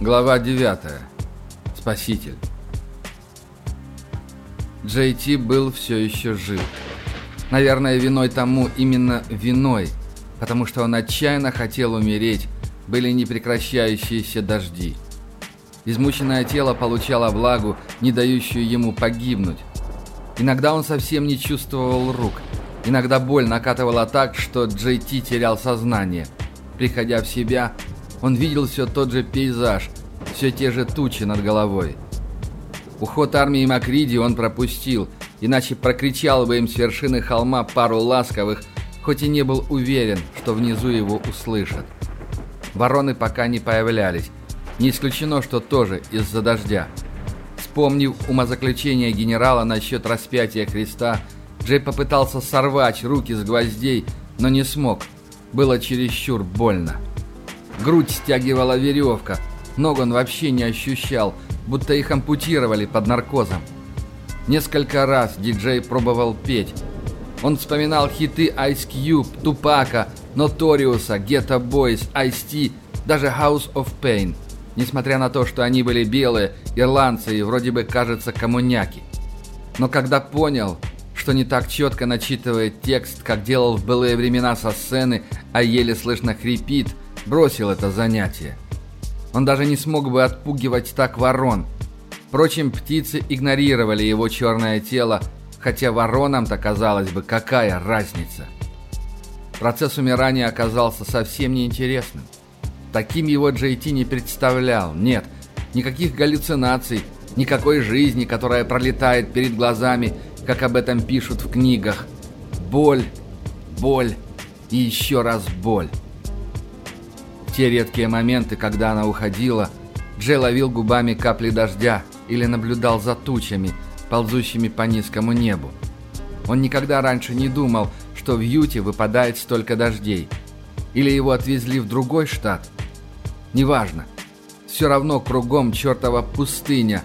Глава 9. Спаситель. Джей Ти был все еще жив. Наверное, виной тому именно виной, потому что он отчаянно хотел умереть, были непрекращающиеся дожди. Измученное тело получало влагу, не дающую ему погибнуть. Иногда он совсем не чувствовал рук. Иногда боль накатывала так, что Джей Ти терял сознание. Приходя в себя, он видел все тот же пейзаж, все те же тучи над головой. Уход армии Макриди он пропустил, иначе прокричал бы им с вершины холма пару ласковых, хоть и не был уверен, что внизу его услышат. Вороны пока не появлялись. Не исключено, что тоже из-за дождя. Вспомнив умозаключение генерала насчет распятия Христа, Джей попытался сорвать руки с гвоздей, но не смог. Было чересчур больно. Грудь стягивала веревка, ног он вообще не ощущал, будто их ампутировали под наркозом. Несколько раз диджей пробовал петь. Он вспоминал хиты Ice Cube, Тупака, Notorious, Ghetto Boys, Ice-T, даже House of Pain. Несмотря на то, что они были белые, ирландцы и вроде бы, кажется, коммуняки. Но когда понял, что не так четко начитывает текст, как делал в былые времена со сцены, а еле слышно хрипит, бросил это занятие. Он даже не смог бы отпугивать так ворон. Впрочем, птицы игнорировали его черное тело, хотя воронам-то казалось бы, какая разница. Процесс умирания оказался совсем неинтересным. Таким его Джей Ти не представлял. Нет, никаких галлюцинаций, никакой жизни, которая пролетает перед глазами, как об этом пишут в книгах. Боль, боль и еще раз боль. Те редкие моменты, когда она уходила, Джей ловил губами капли дождя или наблюдал за тучами, ползущими по низкому небу. Он никогда раньше не думал, что в Юте выпадает столько дождей. Или его отвезли в другой штат. Неважно. Все равно кругом чертова пустыня,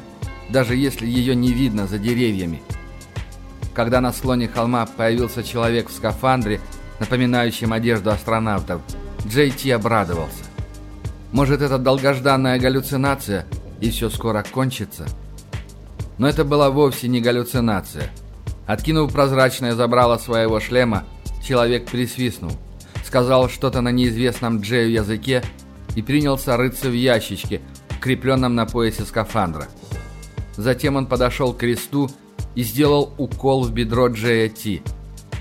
даже если ее не видно за деревьями. Когда на слоне холма появился человек в скафандре, напоминающем одежду астронавтов, Джей Ти обрадовался. Может, это долгожданная галлюцинация, и все скоро кончится? Но это была вовсе не галлюцинация. Откинув прозрачное забрало своего шлема, человек присвистнул. Сказал что-то на неизвестном Джею языке и принялся рыться в ящичке, укрепленном на поясе скафандра. Затем он подошел к кресту и сделал укол в бедро Джея Ти.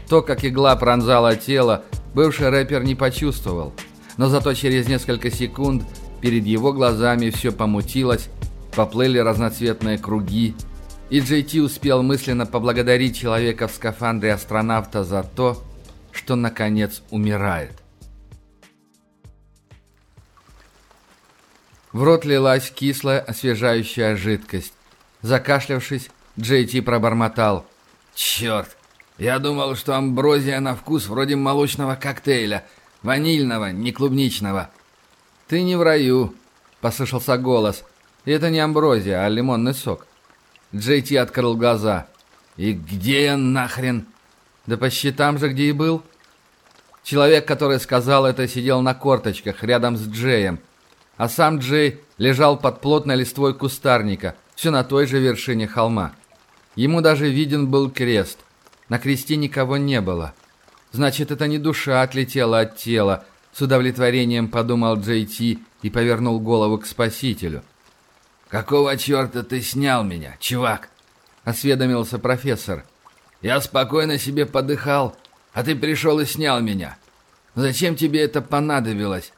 То, как игла пронзала тело, бывший рэпер не почувствовал. Но зато через несколько секунд перед его глазами все помутилось, поплыли разноцветные круги, и Джей успел мысленно поблагодарить человека в скафандре астронавта за то, что наконец умирает. В рот лилась кислая освежающая жидкость. Закашлявшись, Джей Ти пробормотал. «Черт! Я думал, что амброзия на вкус вроде молочного коктейля. Ванильного, не клубничного». «Ты не в раю», — послышался голос. Это не амброзия, а лимонный сок. Джей Ти открыл глаза. «И где я нахрен?» «Да почти там же, где и был». Человек, который сказал это, сидел на корточках рядом с Джеем. А сам Джей лежал под плотной листвой кустарника, все на той же вершине холма. Ему даже виден был крест. На кресте никого не было. Значит, это не душа отлетела от тела, с удовлетворением подумал Джей Ти и повернул голову к спасителю. «Какого черта ты снял меня, чувак?» — осведомился профессор. «Я спокойно себе подыхал, а ты пришел и снял меня. Зачем тебе это понадобилось?»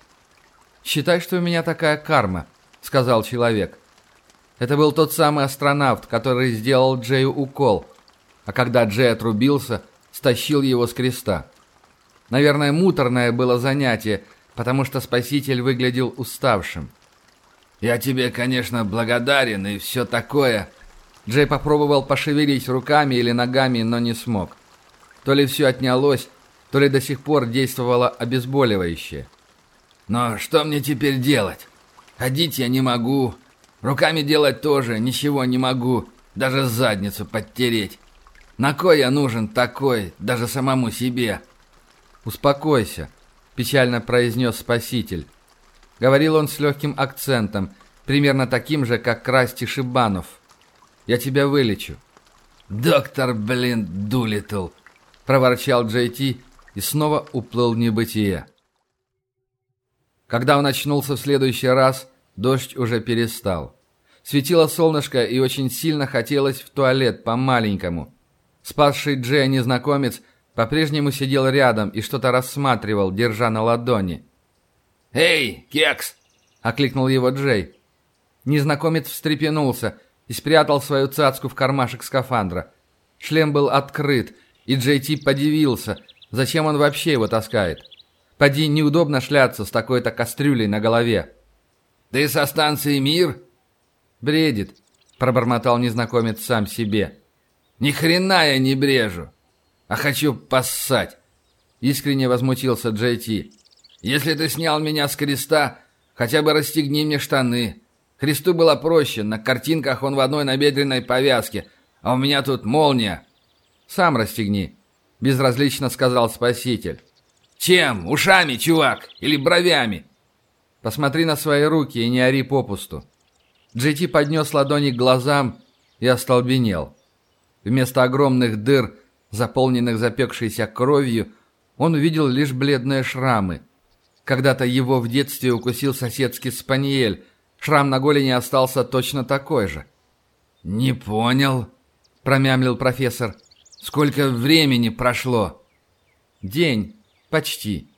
«Считай, что у меня такая карма», — сказал человек. Это был тот самый астронавт, который сделал Джею укол, а когда Джей отрубился, стащил его с креста. Наверное, муторное было занятие, потому что спаситель выглядел уставшим. «Я тебе, конечно, благодарен и все такое». Джей попробовал пошевелить руками или ногами, но не смог. То ли все отнялось, то ли до сих пор действовало обезболивающее. «Но что мне теперь делать? Ходить я не могу, Руками делать тоже ничего не могу, даже задницу подтереть. На кой я нужен такой, даже самому себе? Успокойся, печально произнес спаситель. Говорил он с легким акцентом, примерно таким же, как Красти Шибанов. Я тебя вылечу». «Доктор, блин, Дулитл!» – проворчал Джей Ти и снова уплыл в небытие. Когда он очнулся в следующий раз, дождь уже перестал. Светило солнышко и очень сильно хотелось в туалет по-маленькому. Спасший Джея незнакомец по-прежнему сидел рядом и что-то рассматривал, держа на ладони. «Эй, кекс!» – окликнул его Джей. Незнакомец встрепенулся и спрятал свою цацку в кармашек скафандра. Шлем был открыт, и Джей Ти подивился, зачем он вообще его таскает. Поди неудобно шляться с такой-то кастрюлей на голове. «Ты со станции «Мир»?» «Бредит», — пробормотал незнакомец сам себе. «Ни хрена я не брежу, а хочу поссать!» Искренне возмутился Джей Ти. «Если ты снял меня с креста, хотя бы расстегни мне штаны. Христу было проще, на картинках он в одной набедренной повязке, а у меня тут молния». «Сам расстегни», — безразлично сказал Спаситель. «Чем? Ушами, чувак? Или бровями?» «Посмотри на свои руки и не ори попусту». Джейти поднес ладони к глазам и остолбенел. Вместо огромных дыр, заполненных запекшейся кровью, он увидел лишь бледные шрамы. Когда-то его в детстве укусил соседский спаниель. Шрам на голени остался точно такой же. «Не понял», — промямлил профессор. «Сколько времени прошло?» «День. Почти».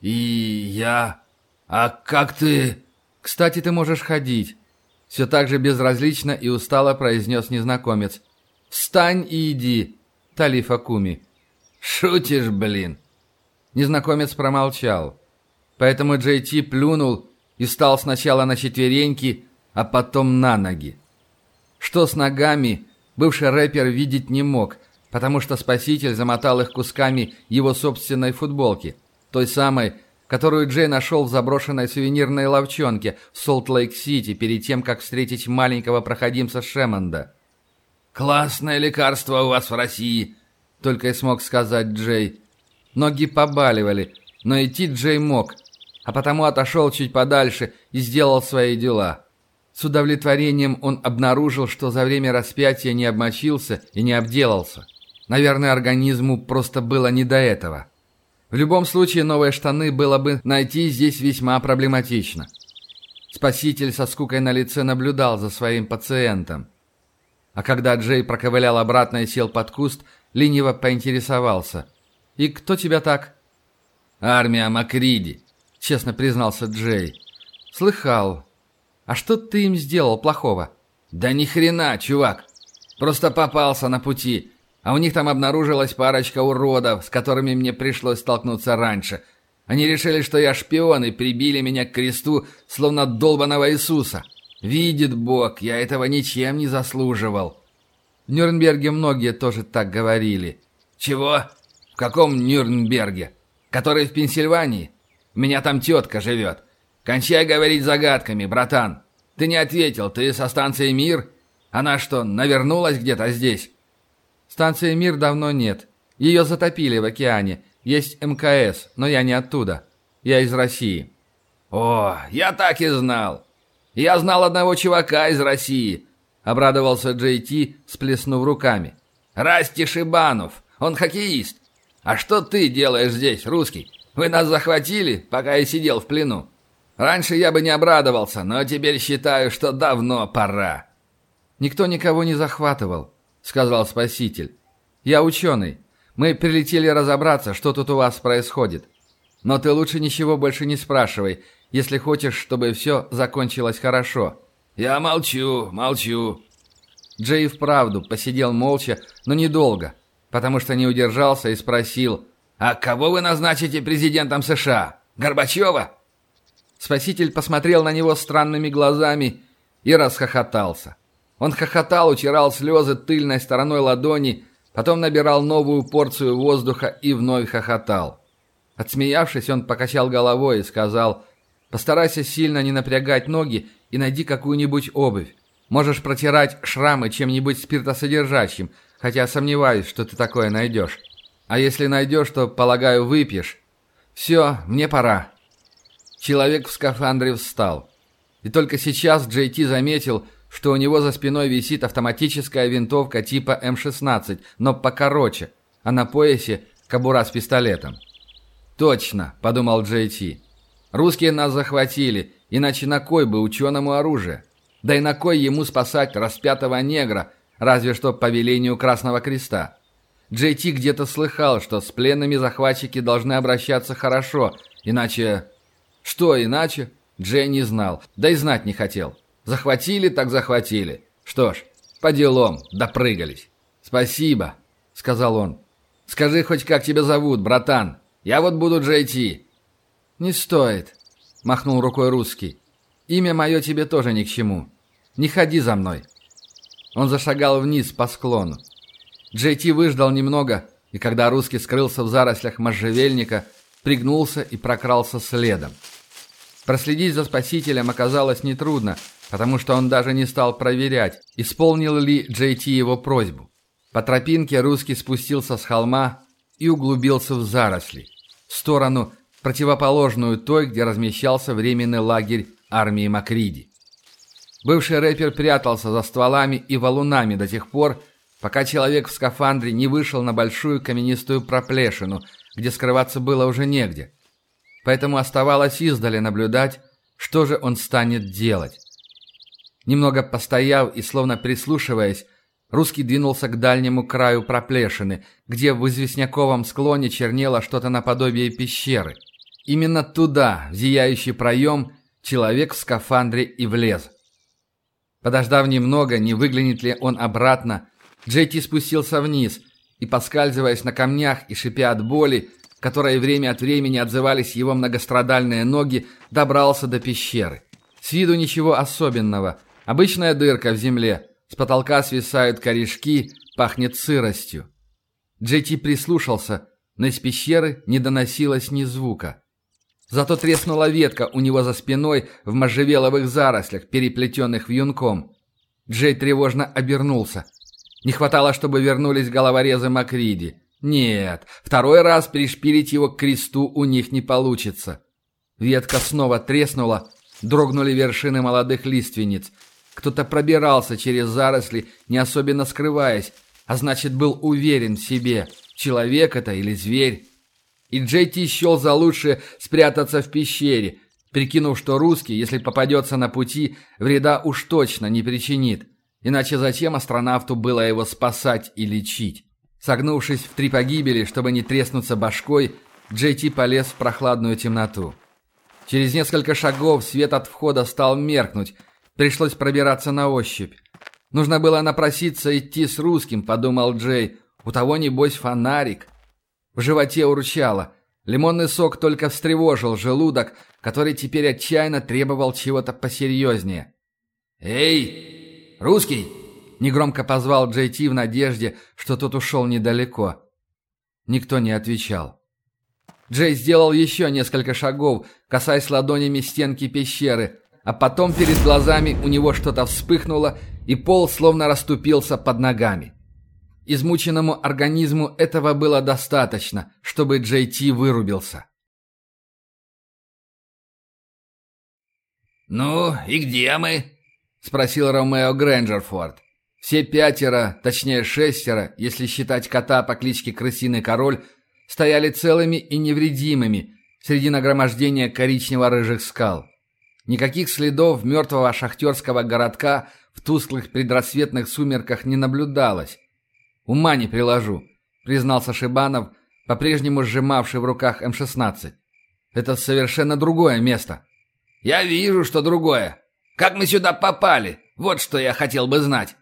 «И я... А как ты...» «Кстати, ты можешь ходить. Все так же безразлично и устало произнес незнакомец. «Встань и иди, Талиф Акуми». «Шутишь, блин!» Незнакомец промолчал. Поэтому Джей Ти плюнул и встал сначала на четвереньки, а потом на ноги. Что с ногами, бывший рэпер видеть не мог, потому что спаситель замотал их кусками его собственной футболки, той самой, которую Джей нашел в заброшенной сувенирной ловчонке в Солт-Лейк-Сити перед тем, как встретить маленького проходимца Шемонда. «Классное лекарство у вас в России!» — только и смог сказать Джей. Ноги побаливали, но идти Джей мог, а потому отошел чуть подальше и сделал свои дела. С удовлетворением он обнаружил, что за время распятия не обмочился и не обделался. Наверное, организму просто было не до этого. В любом случае, новые штаны было бы найти здесь весьма проблематично. Спаситель со скукой на лице наблюдал за своим пациентом. А когда Джей проковылял обратно и сел под куст, лениво поинтересовался. «И кто тебя так?» «Армия Макриди», — честно признался Джей. «Слыхал. А что ты им сделал плохого?» «Да ни хрена, чувак. Просто попался на пути. А у них там обнаружилась парочка уродов, с которыми мне пришлось столкнуться раньше. Они решили, что я шпион, и прибили меня к кресту, словно долбаного Иисуса. Видит Бог, я этого ничем не заслуживал. В Нюрнберге многие тоже так говорили. Чего? В каком Нюрнберге? Который в Пенсильвании? У меня там тетка живет. Кончай говорить загадками, братан. Ты не ответил, ты со станции «Мир»? Она что, навернулась где-то здесь? Станции «Мир» давно нет. Ее затопили в океане. Есть МКС, но я не оттуда. Я из России». «О, я так и знал. Я знал одного чувака из России», — обрадовался Джей Ти, сплеснув руками. «Расти Шибанов. Он хоккеист. А что ты делаешь здесь, русский? Вы нас захватили, пока я сидел в плену. Раньше я бы не обрадовался, но теперь считаю, что давно пора». «Никто никого не захватывал сказал Спаситель. «Я ученый. Мы прилетели разобраться, что тут у вас происходит. Но ты лучше ничего больше не спрашивай, если хочешь, чтобы все закончилось хорошо». «Я молчу, молчу». Джей вправду посидел молча, но недолго, потому что не удержался и спросил, «А кого вы назначите президентом США? Горбачева?» Спаситель посмотрел на него странными глазами и расхохотался. Он хохотал, утирал слезы тыльной стороной ладони, потом набирал новую порцию воздуха и вновь хохотал. Отсмеявшись, он покачал головой и сказал, «Постарайся сильно не напрягать ноги и найди какую-нибудь обувь. Можешь протирать шрамы чем-нибудь спиртосодержащим, хотя сомневаюсь, что ты такое найдешь. А если найдешь, то, полагаю, выпьешь. Все, мне пора». Человек в скафандре встал. И только сейчас Джей Ти заметил, что у него за спиной висит автоматическая винтовка типа М-16, но покороче, а на поясе кобура с пистолетом. «Точно», — подумал Джей Ти. «Русские нас захватили, иначе на кой бы ученому оружие? Да и на кой ему спасать распятого негра, разве что по велению Красного Креста?» Джей где-то слыхал, что с пленными захватчики должны обращаться хорошо, иначе... Что иначе? Джей не знал, да и знать не хотел. Захватили так захватили. Что ж, по делам, допрыгались. «Спасибо», — сказал он. «Скажи хоть, как тебя зовут, братан? Я вот буду Джей Ти». «Не стоит», — махнул рукой русский. «Имя мое тебе тоже ни к чему. Не ходи за мной». Он зашагал вниз по склону. Джей выждал немного, и когда русский скрылся в зарослях можжевельника, пригнулся и прокрался следом. Проследить за спасителем оказалось нетрудно, потому что он даже не стал проверять, исполнил ли Джей его просьбу. По тропинке русский спустился с холма и углубился в заросли, в сторону, противоположную той, где размещался временный лагерь армии Макриди. Бывший рэпер прятался за стволами и валунами до тех пор, пока человек в скафандре не вышел на большую каменистую проплешину, где скрываться было уже негде поэтому оставалось издали наблюдать, что же он станет делать. Немного постояв и словно прислушиваясь, русский двинулся к дальнему краю проплешины, где в известняковом склоне чернело что-то наподобие пещеры. Именно туда, в зияющий проем, человек в скафандре и влез. Подождав немного, не выглянет ли он обратно, Джейти спустился вниз и, поскальзываясь на камнях и шипя от боли, которой время от времени отзывались его многострадальные ноги, добрался до пещеры. С виду ничего особенного. Обычная дырка в земле. С потолка свисают корешки, пахнет сыростью. Джети прислушался, но из пещеры не доносилось ни звука. Зато треснула ветка у него за спиной в можжевеловых зарослях, переплетенных вьюнком. Джей тревожно обернулся. Не хватало, чтобы вернулись головорезы Макриди. Нет, второй раз пришпилить его к кресту у них не получится. Ветка снова треснула, дрогнули вершины молодых лиственниц. Кто-то пробирался через заросли, не особенно скрываясь, а значит, был уверен в себе, человек это или зверь. И Джейти счел за лучшее спрятаться в пещере, прикинув, что русский, если попадется на пути, вреда уж точно не причинит. Иначе зачем астронавту было его спасать и лечить? Согнувшись в три погибели, чтобы не треснуться башкой, Джей полез в прохладную темноту. Через несколько шагов свет от входа стал меркнуть, пришлось пробираться на ощупь. Нужно было напроситься идти с русским, подумал Джей. У того, небось, фонарик. В животе урчало. Лимонный сок только встревожил желудок, который теперь отчаянно требовал чего-то посерьезнее. «Эй, русский!» Негромко позвал Джей Ти в надежде, что тот ушел недалеко. Никто не отвечал. Джей сделал еще несколько шагов, касаясь ладонями стенки пещеры, а потом перед глазами у него что-то вспыхнуло, и пол словно расступился под ногами. Измученному организму этого было достаточно, чтобы Джей Ти вырубился. «Ну, и где мы?» — спросил Ромео Грэнджерфорд. Все пятеро, точнее шестеро, если считать кота по кличке Крысиный Король, стояли целыми и невредимыми среди нагромождения коричнево-рыжих скал. Никаких следов мертвого шахтерского городка в тусклых предрассветных сумерках не наблюдалось. «Ума не приложу», — признался Шибанов, по-прежнему сжимавший в руках М-16. «Это совершенно другое место». «Я вижу, что другое. Как мы сюда попали? Вот что я хотел бы знать».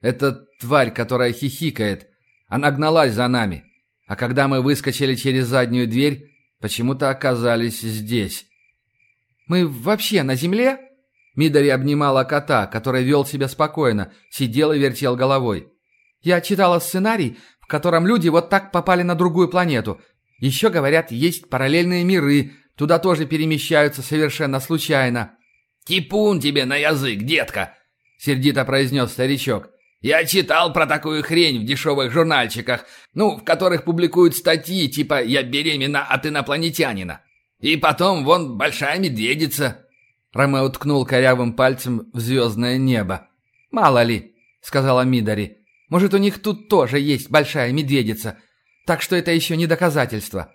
Это тварь, которая хихикает. Она гналась за нами. А когда мы выскочили через заднюю дверь, почему-то оказались здесь. «Мы вообще на земле?» Мидари обнимала кота, который вел себя спокойно, сидел и вертел головой. «Я читала сценарий, в котором люди вот так попали на другую планету. Еще, говорят, есть параллельные миры, туда тоже перемещаются совершенно случайно». «Типун тебе на язык, детка!» — сердито произнес старичок. Я читал про такую хрень в дешевых журнальчиках, ну, в которых публикуют статьи типа «Я беременна от инопланетянина». И потом, вон, большая медведица». Ромео ткнул корявым пальцем в звездное небо. «Мало ли», — сказала Мидари. «Может, у них тут тоже есть большая медведица, так что это еще не доказательство».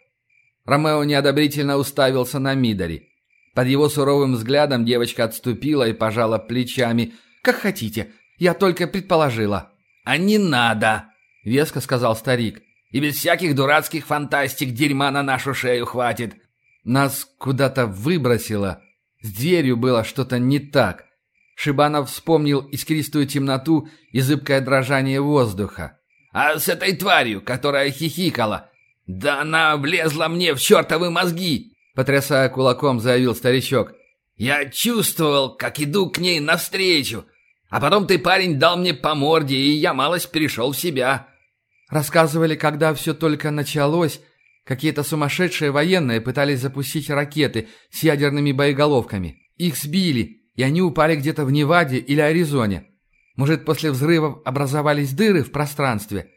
Ромео неодобрительно уставился на Мидари. Под его суровым взглядом девочка отступила и пожала плечами. «Как хотите, я только предположила». «А не надо!» — веско сказал старик. «И без всяких дурацких фантастик дерьма на нашу шею хватит». Нас куда-то выбросило. С дверью было что-то не так. Шибанов вспомнил искристую темноту и зыбкое дрожание воздуха. «А с этой тварью, которая хихикала? Да она влезла мне в чертовы мозги!» Потрясая кулаком, заявил старичок. «Я чувствовал, как иду к ней навстречу. А потом ты, парень, дал мне по морде, и я малость перешел в себя». Рассказывали, когда все только началось, Какие-то сумасшедшие военные пытались запустить ракеты с ядерными боеголовками. Их сбили, и они упали где-то в Неваде или Аризоне. Может, после взрывов образовались дыры в пространстве?»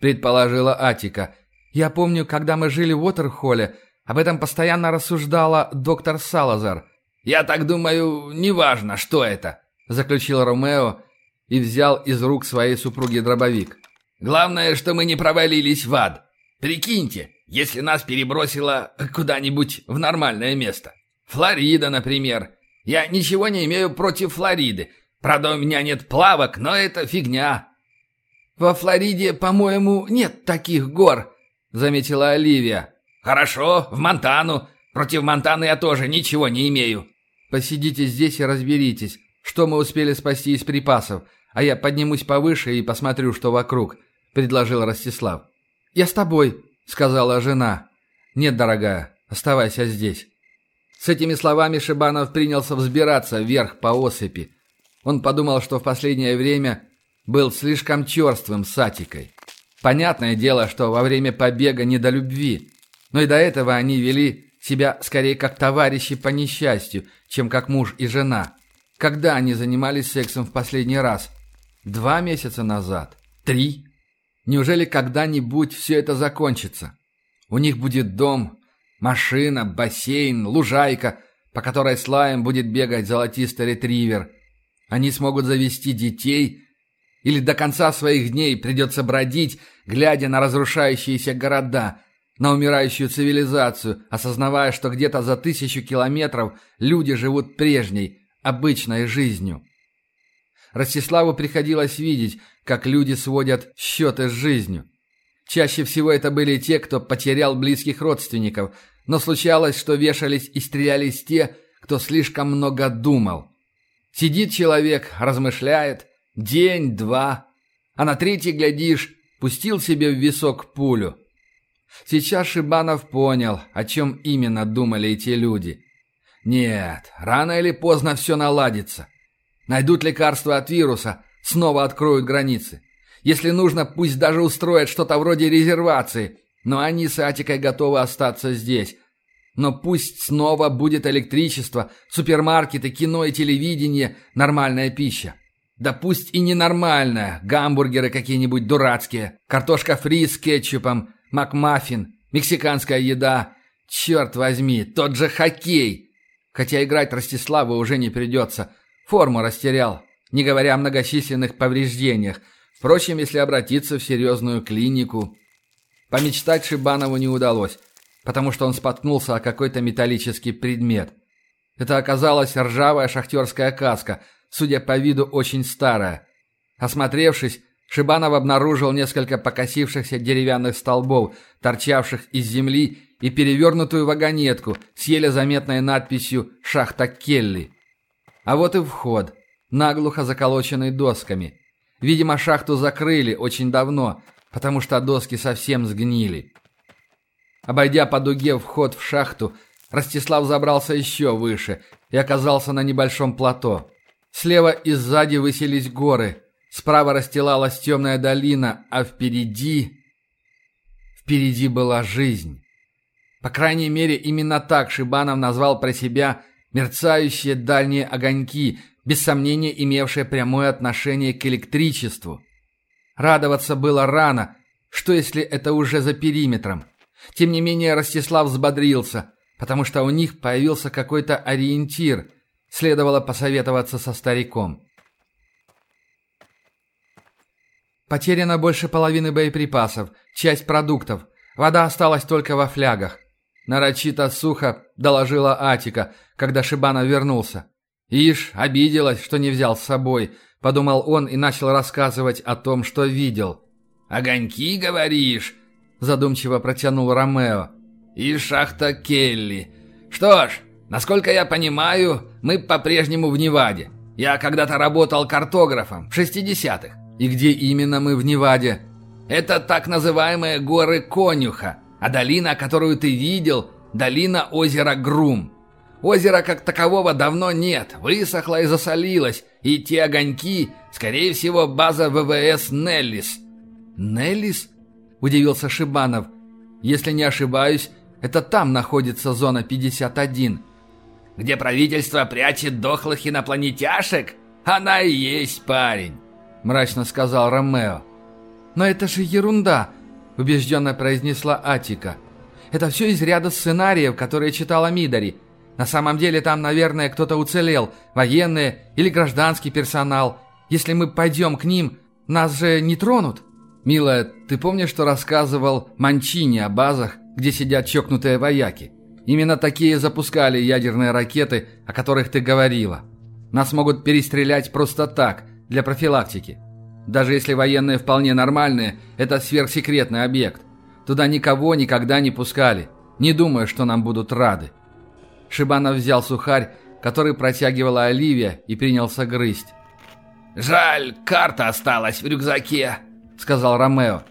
Предположила Атика. «Я помню, когда мы жили в Уотерхолле, об этом постоянно рассуждала доктор Салазар». «Я так думаю, неважно, что это», — заключил Ромео и взял из рук своей супруги дробовик. «Главное, что мы не провалились в ад. Прикиньте, если нас перебросило куда-нибудь в нормальное место. Флорида, например. Я ничего не имею против Флориды. Правда, у меня нет плавок, но это фигня. Во Флориде, по-моему, нет таких гор, заметила Оливия. Хорошо, в Монтану. Против Монтаны я тоже ничего не имею. Посидите здесь и разберитесь, что мы успели спасти из припасов, а я поднимусь повыше и посмотрю, что вокруг, предложил Ростислав. Я с тобой, — сказала жена. «Нет, дорогая, оставайся здесь». С этими словами Шибанов принялся взбираться вверх по осыпи. Он подумал, что в последнее время был слишком черствым с Атикой. Понятное дело, что во время побега не до любви, но и до этого они вели себя скорее как товарищи по несчастью, чем как муж и жена. Когда они занимались сексом в последний раз? Два месяца назад? Три? Неужели когда-нибудь все это закончится? У них будет дом, машина, бассейн, лужайка, по которой с лаем будет бегать золотистый ретривер. Они смогут завести детей, или до конца своих дней придется бродить, глядя на разрушающиеся города, на умирающую цивилизацию, осознавая, что где-то за тысячу километров люди живут прежней, обычной жизнью. Ростиславу приходилось видеть, как люди сводят счеты с жизнью. Чаще всего это были те, кто потерял близких родственников, но случалось, что вешались и стрелялись те, кто слишком много думал. Сидит человек, размышляет, день, два, а на третий, глядишь, пустил себе в висок пулю. Сейчас Шибанов понял, о чем именно думали эти люди. Нет, рано или поздно все наладится. Найдут лекарство от вируса, снова откроют границы. Если нужно, пусть даже устроят что-то вроде резервации, но они с Атикой готовы остаться здесь. Но пусть снова будет электричество, супермаркеты, кино и телевидение, нормальная пища. Да пусть и ненормальная, гамбургеры какие-нибудь дурацкие, картошка фри с кетчупом, макмаффин, мексиканская еда. Черт возьми, тот же хоккей. Хотя играть Ростиславу уже не придется – Форму растерял, не говоря о многочисленных повреждениях. Впрочем, если обратиться в серьезную клинику... Помечтать Шибанову не удалось, потому что он споткнулся о какой-то металлический предмет. Это оказалась ржавая шахтерская каска, судя по виду, очень старая. Осмотревшись, Шибанов обнаружил несколько покосившихся деревянных столбов, торчавших из земли, и перевернутую вагонетку с еле заметной надписью «Шахта Келли». А вот и вход, наглухо заколоченный досками. Видимо, шахту закрыли очень давно, потому что доски совсем сгнили. Обойдя по дуге вход в шахту, Ростислав забрался еще выше и оказался на небольшом плато. Слева и сзади высились горы, справа расстилалась темная долина, а впереди... Впереди была жизнь. По крайней мере, именно так Шибанов назвал про себя мерцающие дальние огоньки, без сомнения имевшие прямое отношение к электричеству. Радоваться было рано, что если это уже за периметром. Тем не менее Ростислав взбодрился, потому что у них появился какой-то ориентир. следовало посоветоваться со стариком. Потеряно больше половины боеприпасов, часть продуктов. Вода осталась только во флягах. Нарочито сухо доложила Атика, когда Шибана вернулся. «Ишь, обиделась, что не взял с собой», — подумал он и начал рассказывать о том, что видел. «Огоньки, говоришь?» — задумчиво протянул Ромео. «И шахта Келли. Что ж, насколько я понимаю, мы по-прежнему в Неваде. Я когда-то работал картографом в 60-х. И где именно мы в Неваде? Это так называемые горы Конюха, а долина, которую ты видел, долина озера Грум. Озера как такового давно нет, высохло и засолилось, и те огоньки, скорее всего, база ВВС «Неллис». «Неллис?» – удивился Шибанов. «Если не ошибаюсь, это там находится зона 51». «Где правительство прячет дохлых инопланетяшек? Она и есть парень». – мрачно сказал Ромео. «Но это же ерунда!» – убежденно произнесла Атика. «Это все из ряда сценариев, которые читала Мидари. На самом деле там, наверное, кто-то уцелел, военные или гражданский персонал. Если мы пойдем к ним, нас же не тронут?» «Милая, ты помнишь, что рассказывал Манчини о базах, где сидят чокнутые вояки? Именно такие запускали ядерные ракеты, о которых ты говорила. Нас могут перестрелять просто так, для профилактики. Даже если военные вполне нормальные, это сверхсекретный объект. Туда никого никогда не пускали, не думая, что нам будут рады. Шибанов взял сухарь, который протягивала Оливия, и принялся грызть. «Жаль, карта осталась в рюкзаке», — сказал Ромео.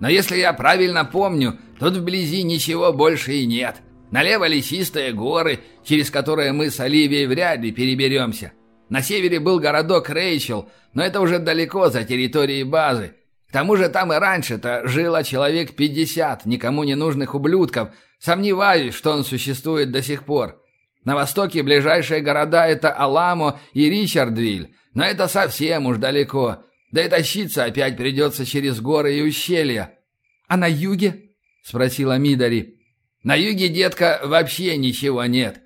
«Но если я правильно помню, тут вблизи ничего больше и нет. Налево лесистые горы, через которые мы с Оливией вряд ли переберемся. На севере был городок Рейчел, но это уже далеко за территорией базы. К тому же там и раньше-то жило человек 50 никому не нужных ублюдков. Сомневаюсь, что он существует до сих пор. На востоке ближайшие города это Аламо и Ричардвиль, но это совсем уж далеко. Да и тащиться опять придется через горы и ущелья. «А на юге?» – спросила Мидари. «На юге, детка, вообще ничего нет.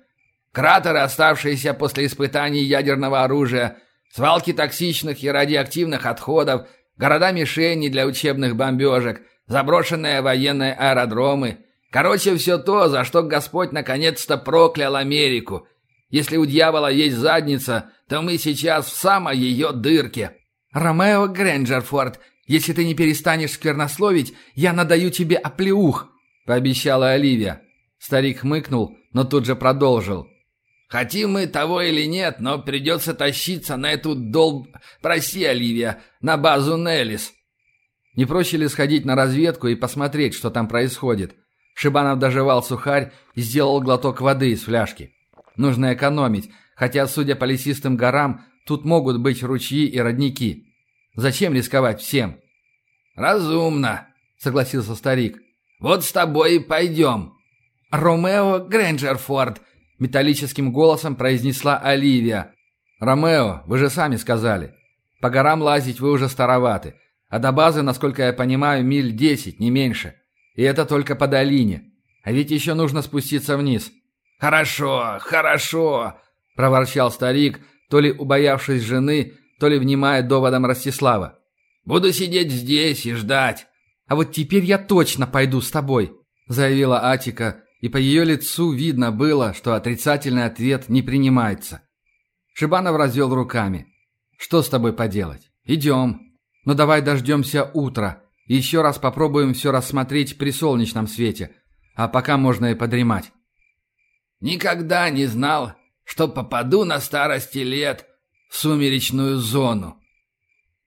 Кратеры, оставшиеся после испытаний ядерного оружия, свалки токсичных и радиоактивных отходов, города-мишени для учебных бомбежек, заброшенные военные аэродромы. Короче, все то, за что Господь наконец-то проклял Америку. Если у дьявола есть задница, то мы сейчас в самой ее дырке. «Ромео Грэнджерфорд, если ты не перестанешь сквернословить, я надаю тебе оплеух», — пообещала Оливия. Старик хмыкнул, но тут же продолжил. Хотим мы того или нет, но придется тащиться на эту долб... Прости, Оливия, на базу Неллис. Не проще ли сходить на разведку и посмотреть, что там происходит? Шибанов доживал сухарь и сделал глоток воды из фляжки. Нужно экономить, хотя, судя по лесистым горам, тут могут быть ручьи и родники. Зачем рисковать всем? «Разумно», — согласился старик. «Вот с тобой и пойдем». «Ромео Грэнджерфорд», металлическим голосом произнесла Оливия. «Ромео, вы же сами сказали. По горам лазить вы уже староваты. А до базы, насколько я понимаю, миль десять, не меньше. И это только по долине. А ведь еще нужно спуститься вниз». «Хорошо, хорошо», – проворчал старик, то ли убоявшись жены, то ли внимая доводам Ростислава. «Буду сидеть здесь и ждать». «А вот теперь я точно пойду с тобой», – заявила Атика, и по ее лицу видно было, что отрицательный ответ не принимается. Шибанов развел руками. «Что с тобой поделать? Идем. Но давай дождемся утра еще раз попробуем все рассмотреть при солнечном свете, а пока можно и подремать». «Никогда не знал, что попаду на старости лет в сумеречную зону».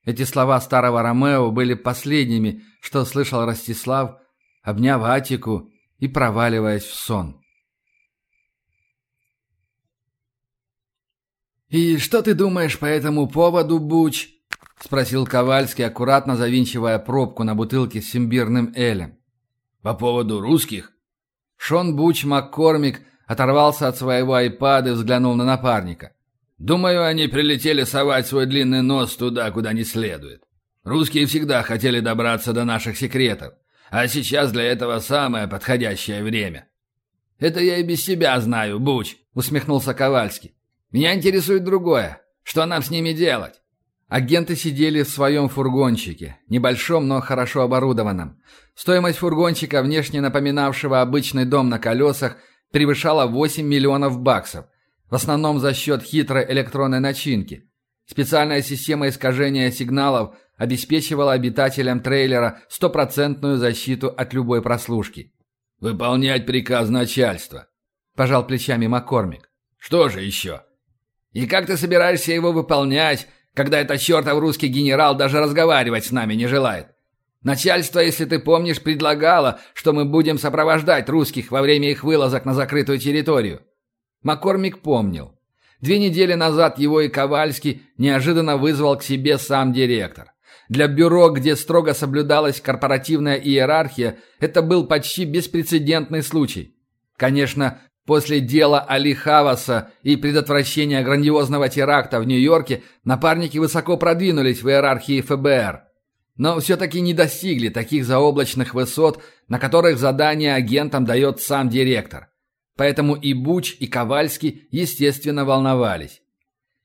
Эти слова старого Ромео были последними, что слышал Ростислав, обняв Атику и проваливаясь в сон. «И что ты думаешь по этому поводу, Буч?» — спросил Ковальский, аккуратно завинчивая пробку на бутылке с имбирным элем. «По поводу русских?» Шон Буч Маккормик оторвался от своего айпада и взглянул на напарника. «Думаю, они прилетели совать свой длинный нос туда, куда не следует. Русские всегда хотели добраться до наших секретов. А сейчас для этого самое подходящее время. Это я и без себя знаю, Буч, усмехнулся Ковальский. Меня интересует другое. Что нам с ними делать?» Агенты сидели в своем фургончике, небольшом, но хорошо оборудованном. Стоимость фургончика, внешне напоминавшего обычный дом на колесах, превышала 8 миллионов баксов, в основном за счет хитрой электронной начинки. Специальная система искажения сигналов обеспечивала обитателям трейлера стопроцентную защиту от любой прослушки. «Выполнять приказ начальства», – пожал плечами Маккормик. «Что же еще?» «И как ты собираешься его выполнять, когда этот чертов русский генерал даже разговаривать с нами не желает? Начальство, если ты помнишь, предлагало, что мы будем сопровождать русских во время их вылазок на закрытую территорию». Маккормик помнил. Две недели назад его и Ковальский неожиданно вызвал к себе сам директор. Для бюро, где строго соблюдалась корпоративная иерархия, это был почти беспрецедентный случай. Конечно, после дела Али Хаваса и предотвращения грандиозного теракта в Нью-Йорке напарники высоко продвинулись в иерархии ФБР. Но все-таки не достигли таких заоблачных высот, на которых задание агентам дает сам директор. Поэтому и Буч, и Ковальский, естественно, волновались.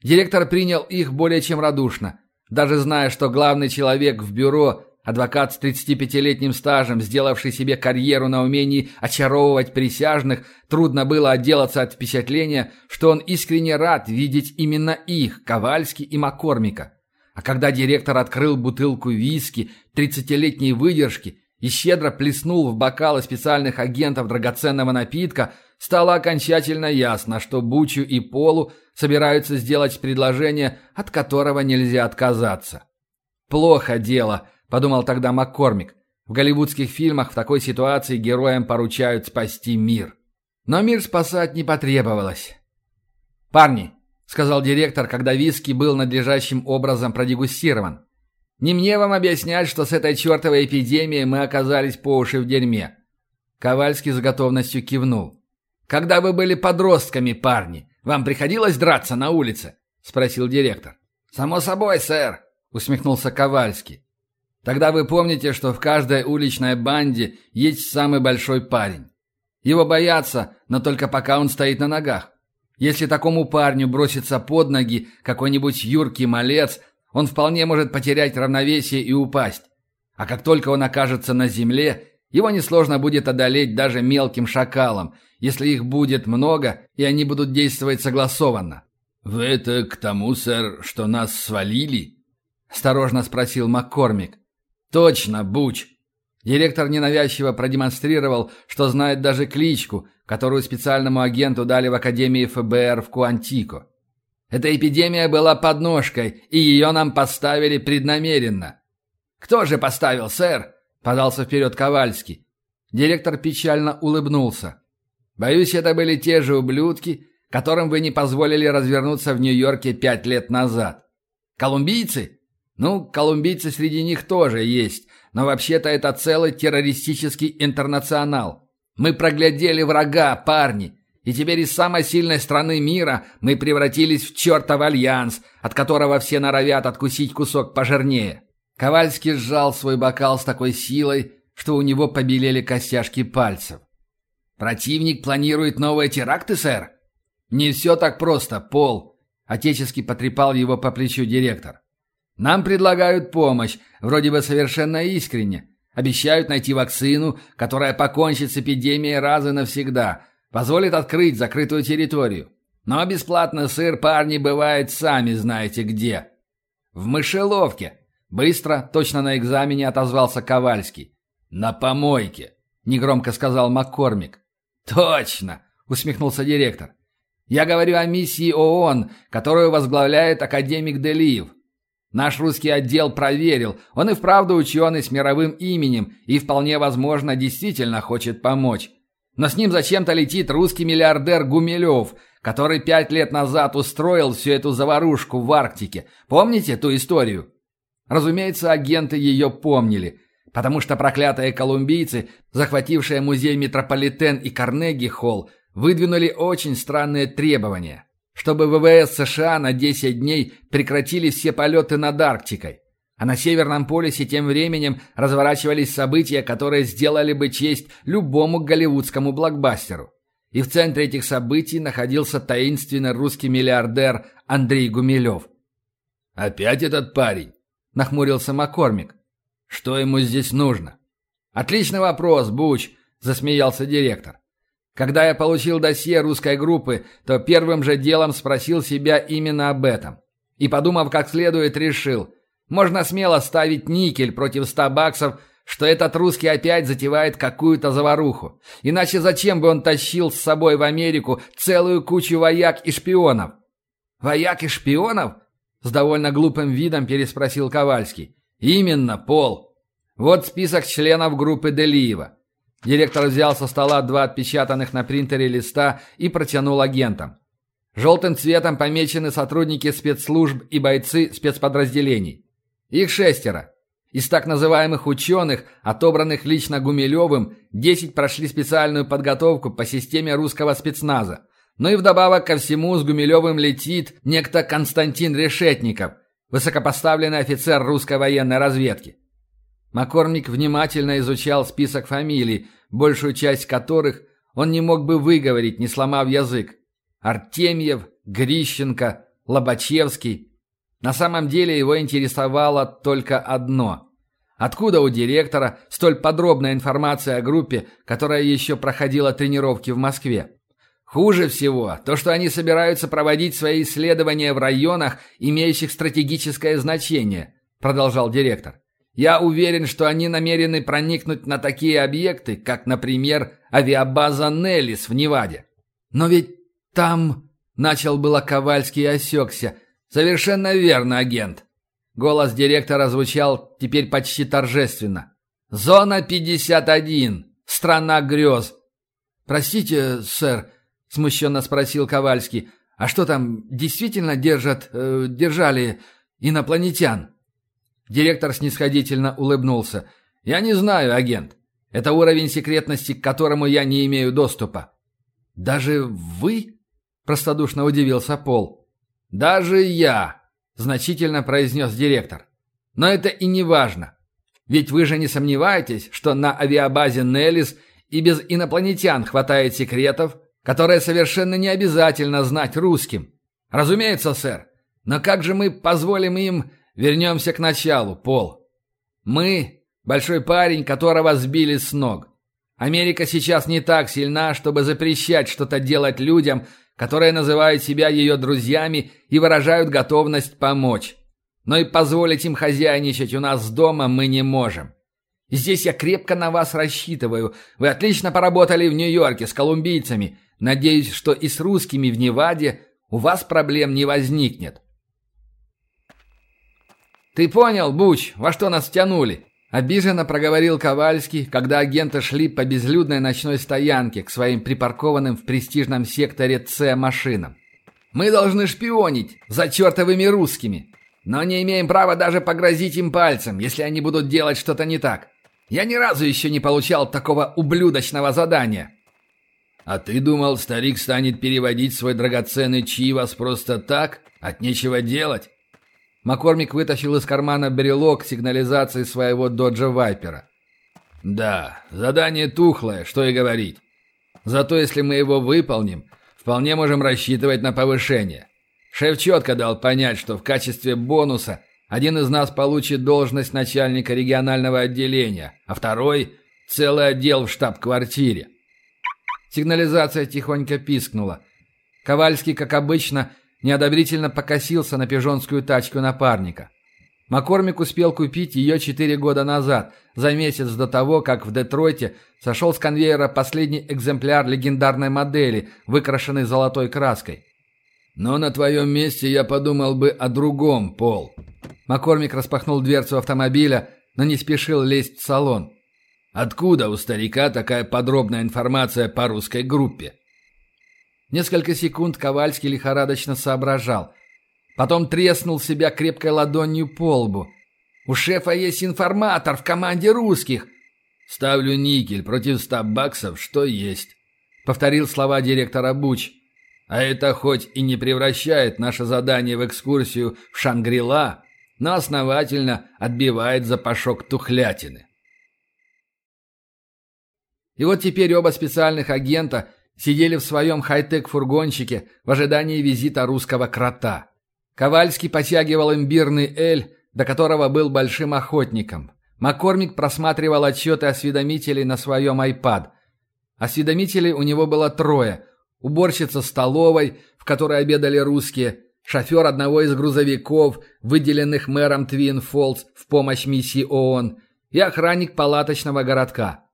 Директор принял их более чем радушно. Даже зная, что главный человек в бюро, адвокат с 35-летним стажем, сделавший себе карьеру на умении очаровывать присяжных, трудно было отделаться от впечатления, что он искренне рад видеть именно их, Ковальский и Маккормика. А когда директор открыл бутылку виски 30-летней выдержки и щедро плеснул в бокалы специальных агентов драгоценного напитка, стало окончательно ясно, что Бучу и Полу собираются сделать предложение, от которого нельзя отказаться. «Плохо дело», — подумал тогда Маккормик. «В голливудских фильмах в такой ситуации героям поручают спасти мир». Но мир спасать не потребовалось. «Парни», — сказал директор, когда виски был надлежащим образом продегустирован, «не мне вам объяснять, что с этой чертовой эпидемией мы оказались по уши в дерьме». Ковальский с готовностью кивнул. Когда вы были подростками, парни, вам приходилось драться на улице?» — спросил директор. «Само собой, сэр», — усмехнулся Ковальский. «Тогда вы помните, что в каждой уличной банде есть самый большой парень. Его боятся, но только пока он стоит на ногах. Если такому парню бросится под ноги какой-нибудь юркий малец, он вполне может потерять равновесие и упасть. А как только он окажется на земле, его несложно будет одолеть даже мелким шакалом, если их будет много, и они будут действовать согласованно. «Вы это к тому, сэр, что нас свалили?» – осторожно спросил Маккормик. «Точно, Буч!» Директор ненавязчиво продемонстрировал, что знает даже кличку, которую специальному агенту дали в Академии ФБР в Куантико. Эта эпидемия была подножкой, и ее нам поставили преднамеренно. «Кто же поставил, сэр?» Подался вперед Ковальский. Директор печально улыбнулся. «Боюсь, это были те же ублюдки, которым вы не позволили развернуться в Нью-Йорке пять лет назад. Колумбийцы? Ну, колумбийцы среди них тоже есть, но вообще-то это целый террористический интернационал. Мы проглядели врага, парни, и теперь из самой сильной страны мира мы превратились в чертов альянс, от которого все норовят откусить кусок пожирнее. Ковальский сжал свой бокал с такой силой, что у него побелели костяшки пальцев. «Противник планирует новые теракты, сэр?» «Не все так просто, Пол», — отечески потрепал его по плечу директор. «Нам предлагают помощь, вроде бы совершенно искренне. Обещают найти вакцину, которая покончит с эпидемией раз и навсегда, позволит открыть закрытую территорию. Но бесплатно сыр парни бывает сами знаете где. В мышеловке, Быстро, точно на экзамене отозвался Ковальский. «На помойке», — негромко сказал Маккормик. «Точно», — усмехнулся директор. «Я говорю о миссии ООН, которую возглавляет академик Делиев. Наш русский отдел проверил, он и вправду ученый с мировым именем и, вполне возможно, действительно хочет помочь. Но с ним зачем-то летит русский миллиардер Гумилев, который пять лет назад устроил всю эту заварушку в Арктике. Помните ту историю? Разумеется, агенты ее помнили, потому что проклятые колумбийцы, захватившие музей Метрополитен и Карнеги-холл, выдвинули очень странные требования. Чтобы ВВС США на 10 дней прекратили все полеты над Арктикой. А на Северном полюсе тем временем разворачивались события, которые сделали бы честь любому голливудскому блокбастеру. И в центре этих событий находился таинственный русский миллиардер Андрей Гумилев. «Опять этот парень?» – нахмурился Маккормик. «Что ему здесь нужно?» «Отличный вопрос, Буч», – засмеялся директор. Когда я получил досье русской группы, то первым же делом спросил себя именно об этом. И, подумав как следует, решил, можно смело ставить никель против ста баксов, что этот русский опять затевает какую-то заваруху. Иначе зачем бы он тащил с собой в Америку целую кучу вояк и шпионов? «Вояк и шпионов?» – с довольно глупым видом переспросил Ковальский. «Именно, Пол. Вот список членов группы Делиева. Директор взял со стола два отпечатанных на принтере листа и протянул агентам. Желтым цветом помечены сотрудники спецслужб и бойцы спецподразделений. Их шестеро. Из так называемых ученых, отобранных лично Гумилевым, 10 прошли специальную подготовку по системе русского спецназа. Ну и вдобавок ко всему с Гумилевым летит некто Константин Решетников, высокопоставленный офицер русской военной разведки. Маккормик внимательно изучал список фамилий, большую часть которых он не мог бы выговорить, не сломав язык. Артемьев, Грищенко, Лобачевский. На самом деле его интересовало только одно. Откуда у директора столь подробная информация о группе, которая еще проходила тренировки в Москве? Хуже всего то, что они собираются проводить свои исследования в районах, имеющих стратегическое значение, продолжал директор. Я уверен, что они намерены проникнуть на такие объекты, как, например, авиабаза Неллис в Неваде. Но ведь там... Начал было Ковальский и осекся. Совершенно верно, агент. Голос директора звучал теперь почти торжественно. «Зона 51. Страна грез». «Простите, сэр», — смущенно спросил Ковальский, «а что там, действительно держат... Э, держали инопланетян?» Директор снисходительно улыбнулся. «Я не знаю, агент. Это уровень секретности, к которому я не имею доступа». «Даже вы?» – простодушно удивился Пол. «Даже я», – значительно произнес директор. «Но это и не важно. Ведь вы же не сомневаетесь, что на авиабазе Неллис и без инопланетян хватает секретов, которые совершенно не обязательно знать русским. Разумеется, сэр. Но как же мы позволим им Вернемся к началу, Пол. Мы – большой парень, которого сбили с ног. Америка сейчас не так сильна, чтобы запрещать что-то делать людям, которые называют себя ее друзьями и выражают готовность помочь. Но и позволить им хозяйничать у нас дома мы не можем. Здесь я крепко на вас рассчитываю. Вы отлично поработали в Нью-Йорке с колумбийцами. Надеюсь, что и с русскими в Неваде у вас проблем не возникнет. «Ты понял, Буч, во что нас втянули?» Обиженно проговорил Ковальский, когда агенты шли по безлюдной ночной стоянке к своим припаркованным в престижном секторе С машинам. «Мы должны шпионить за чертовыми русскими, но не имеем права даже погрозить им пальцем, если они будут делать что-то не так. Я ни разу еще не получал такого ублюдочного задания». «А ты думал, старик станет переводить свой драгоценный Чивас просто так, от нечего делать?» Маккормик вытащил из кармана брелок сигнализации своего доджа Вайпера. «Да, задание тухлое, что и говорить. Зато если мы его выполним, вполне можем рассчитывать на повышение. Шеф четко дал понять, что в качестве бонуса один из нас получит должность начальника регионального отделения, а второй – целый отдел в штаб-квартире». Сигнализация тихонько пискнула. Ковальский, как обычно, неодобрительно покосился на пижонскую тачку напарника. Маккормик успел купить ее четыре года назад, за месяц до того, как в Детройте сошел с конвейера последний экземпляр легендарной модели, выкрашенный золотой краской. «Но на твоем месте я подумал бы о другом, Пол». Маккормик распахнул дверцу автомобиля, но не спешил лезть в салон. «Откуда у старика такая подробная информация по русской группе?» Несколько секунд Ковальский лихорадочно соображал. Потом треснул себя крепкой ладонью по лбу. «У шефа есть информатор в команде русских!» «Ставлю никель против ста баксов, что есть», — повторил слова директора Буч. «А это хоть и не превращает наше задание в экскурсию в Шангрила, но основательно отбивает запашок тухлятины». И вот теперь оба специальных агента — сидели в своем хай-тек фургончике в ожидании визита русского крота. Ковальский потягивал имбирный эль, до которого был большим охотником. Маккормик просматривал отчеты осведомителей на своем iPad. Осведомителей у него было трое. Уборщица столовой, в которой обедали русские, шофер одного из грузовиков, выделенных мэром Твин Фолдс в помощь миссии ООН, и охранник палаточного городка.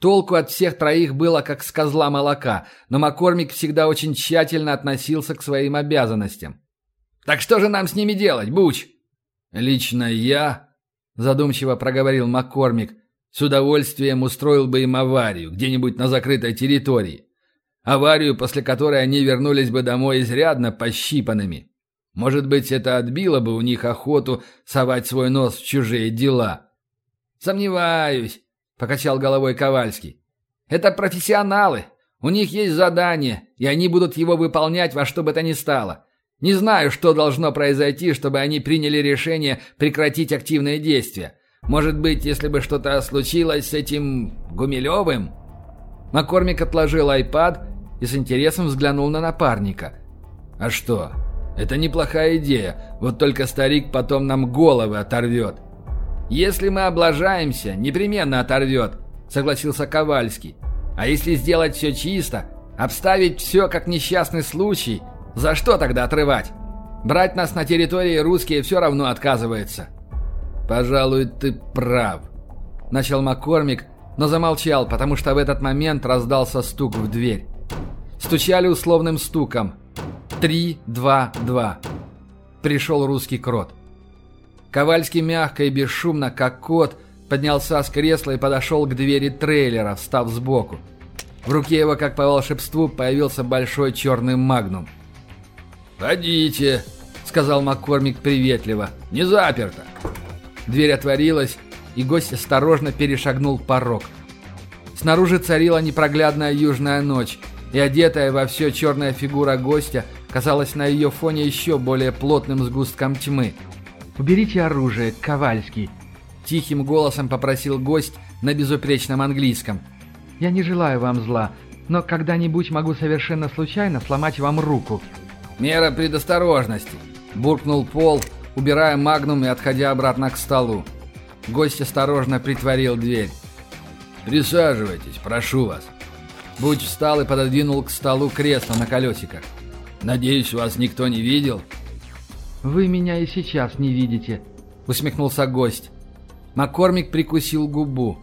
Толку от всех троих было как с козла молока, но Маккормик всегда очень тщательно относился к своим обязанностям. «Так что же нам с ними делать, Буч?» «Лично я», — задумчиво проговорил Маккормик, «с удовольствием устроил бы им аварию где-нибудь на закрытой территории. Аварию, после которой они вернулись бы домой изрядно пощипанными. Может быть, это отбило бы у них охоту совать свой нос в чужие дела». «Сомневаюсь», — покачал головой Ковальский. «Это профессионалы. У них есть задание, и они будут его выполнять во что бы то ни стало. Не знаю, что должно произойти, чтобы они приняли решение прекратить активные действия. Может быть, если бы что-то случилось с этим Гумилевым?» Маккормик отложил айпад и с интересом взглянул на напарника. «А что? Это неплохая идея, вот только старик потом нам головы оторвет». «Если мы облажаемся, непременно оторвет», — согласился Ковальский. «А если сделать все чисто, обставить все как несчастный случай, за что тогда отрывать? Брать нас на территории русские все равно отказываются». «Пожалуй, ты прав», — начал Маккормик, но замолчал, потому что в этот момент раздался стук в дверь. Стучали условным стуком. «Три, два, два». Пришел русский крот. Ковальский мягко и бесшумно, как кот, поднялся с кресла и подошел к двери трейлера, встав сбоку. В руке его, как по волшебству, появился большой черный магнум. «Входите», — сказал Маккормик приветливо. «Не заперто». Дверь отворилась, и гость осторожно перешагнул порог. Снаружи царила непроглядная южная ночь, и одетая во все черная фигура гостя казалась на ее фоне еще более плотным сгустком тьмы. «Уберите оружие, Ковальский», — тихим голосом попросил гость на безупречном английском. «Я не желаю вам зла, но когда-нибудь могу совершенно случайно сломать вам руку». «Мера предосторожности», — буркнул Пол, убирая магнум и отходя обратно к столу. Гость осторожно притворил дверь. «Присаживайтесь, прошу вас». Буч встал и пододвинул к столу кресло на колесиках. «Надеюсь, вас никто не видел?» «Вы меня и сейчас не видите», — усмехнулся гость. Маккормик прикусил губу.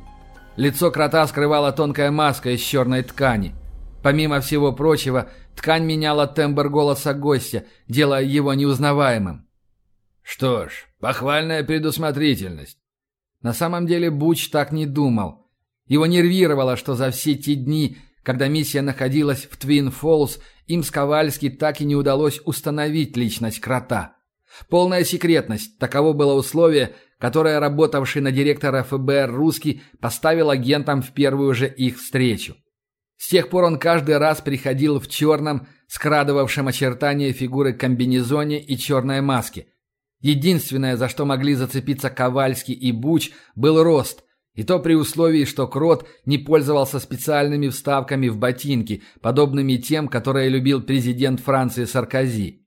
Лицо крота скрывала тонкая маска из черной ткани. Помимо всего прочего, ткань меняла тембр голоса гостя, делая его неузнаваемым. Что ж, похвальная предусмотрительность. На самом деле Буч так не думал. Его нервировало, что за все те дни, когда миссия находилась в Твин Фоллс, им с Ковальски так и не удалось установить личность крота. Полная секретность – таково было условие, которое работавший на директора ФБР русский поставил агентам в первую же их встречу. С тех пор он каждый раз приходил в черном, скрадывавшем очертания фигуры комбинезоне и черной маске. Единственное, за что могли зацепиться Ковальский и Буч, был рост, и то при условии, что Крот не пользовался специальными вставками в ботинки, подобными тем, которые любил президент Франции Саркози.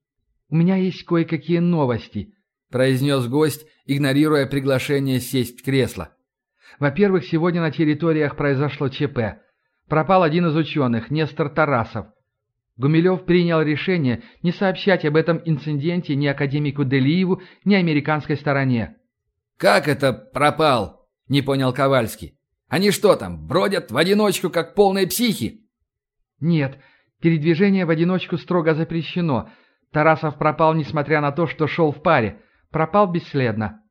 «У меня есть кое-какие новости», – произнес гость, игнорируя приглашение сесть в кресло. «Во-первых, сегодня на территориях произошло ЧП. Пропал один из ученых, Нестор Тарасов. Гумилев принял решение не сообщать об этом инциденте ни академику Делиеву, ни американской стороне. «Как это пропал?» – не понял Ковальский. «Они что там, бродят в одиночку, как полные психи?» «Нет, передвижение в одиночку строго запрещено. Тарасов пропал, несмотря на то, что шел в паре. Пропал бесследно».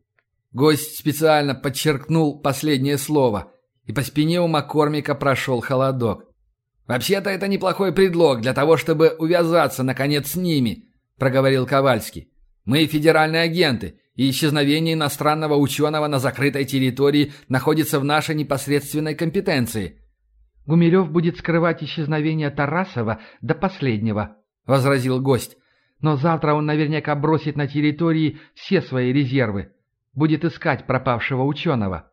Гость специально подчеркнул последнее слово – и по спине у Маккормика прошел холодок. «Вообще-то это неплохой предлог для того, чтобы увязаться, наконец, с ними», — проговорил Ковальский. «Мы федеральные агенты, и исчезновение иностранного ученого на закрытой территории находится в нашей непосредственной компетенции». «Гумилев будет скрывать исчезновение Тарасова до последнего», — возразил гость. «Но завтра он наверняка бросит на территории все свои резервы. Будет искать пропавшего ученого».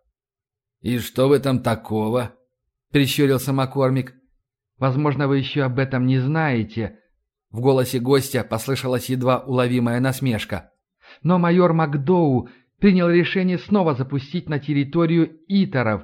«И что в этом такого?» — прищурился Маккормик. Возможно, вы еще об этом не знаете». В голосе гостя послышалась едва уловимая насмешка. «Но майор Макдоу принял решение снова запустить на территорию Итеров.